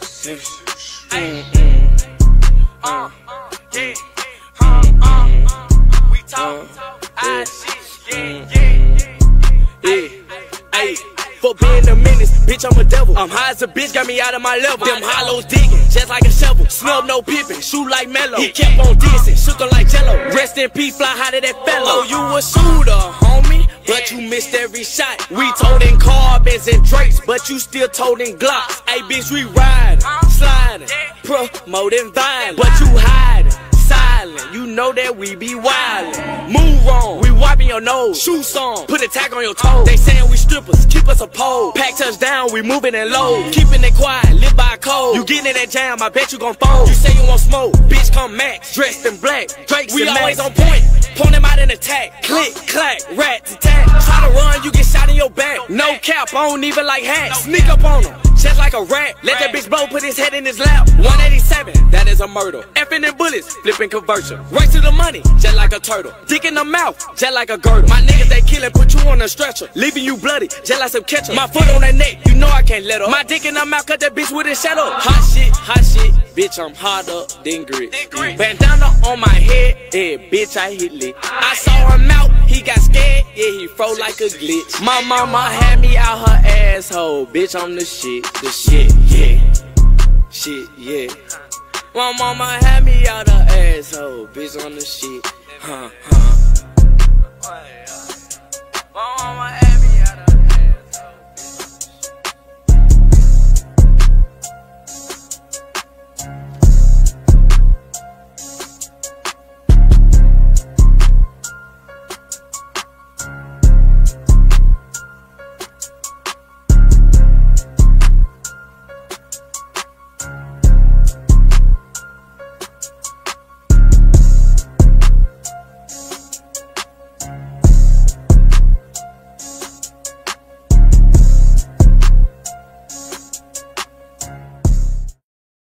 six, six. Uh, yeah. Uh, uh, we talk. I shit. Yeah, yeah. Yeah. Hey, for being a menace, bitch, I'm a devil. I'm high as a bitch, got me out of my level. Them hollows digging, just like a shovel. Snub no pippin', shoot like mellow. He kept on dissing, shook him like jello. Rest in peace, fly high to that fellow. Oh, you a shooter, homie, you missed every shot. We toting carbons and drakes, but you still toting glocks. Hey, bitch, we riding, sliding, promoting violence, but you hiding. Silent, you know that we be wildin'. Move on, we wiping your nose. Shoe song, put a tag on your toe. They saying we strippers, keep us a pole. Pack touchdown, we moving in low. Keeping it quiet, live by code. You getting in that jam, I bet you gon' fold. You say you want smoke, bitch, come max. Dressed in black, Drake's we always on point. Point them out in attack. Click, clack, rat to tat. You get shot in your back. No cap, I don't even like hats. Sneak up on him, Just like a rat, let that bitch blow, put his head in his lap. 187, that is a murder. Effing in bullets, flipping conversion. Right to the money, just like a turtle. Dick in the mouth, just like a girdle. My niggas they killin', put you on a stretcher. Leaving you bloody, just like some ketchup. My foot on that neck, you know I can't let up. My dick in the mouth, cut that bitch with a shadow. Hot shit, hot shit, bitch, I'm hotter than grit. Bandana on my head, yeah, bitch, I hit lit. I saw him out, he got scared, yeah, he froze like a glitch. My mama had me out her asshole, bitch, I'm the shit, the shit, yeah. Shit, yeah. My mama had me out her asshole, bitch, on the shit, huh, huh.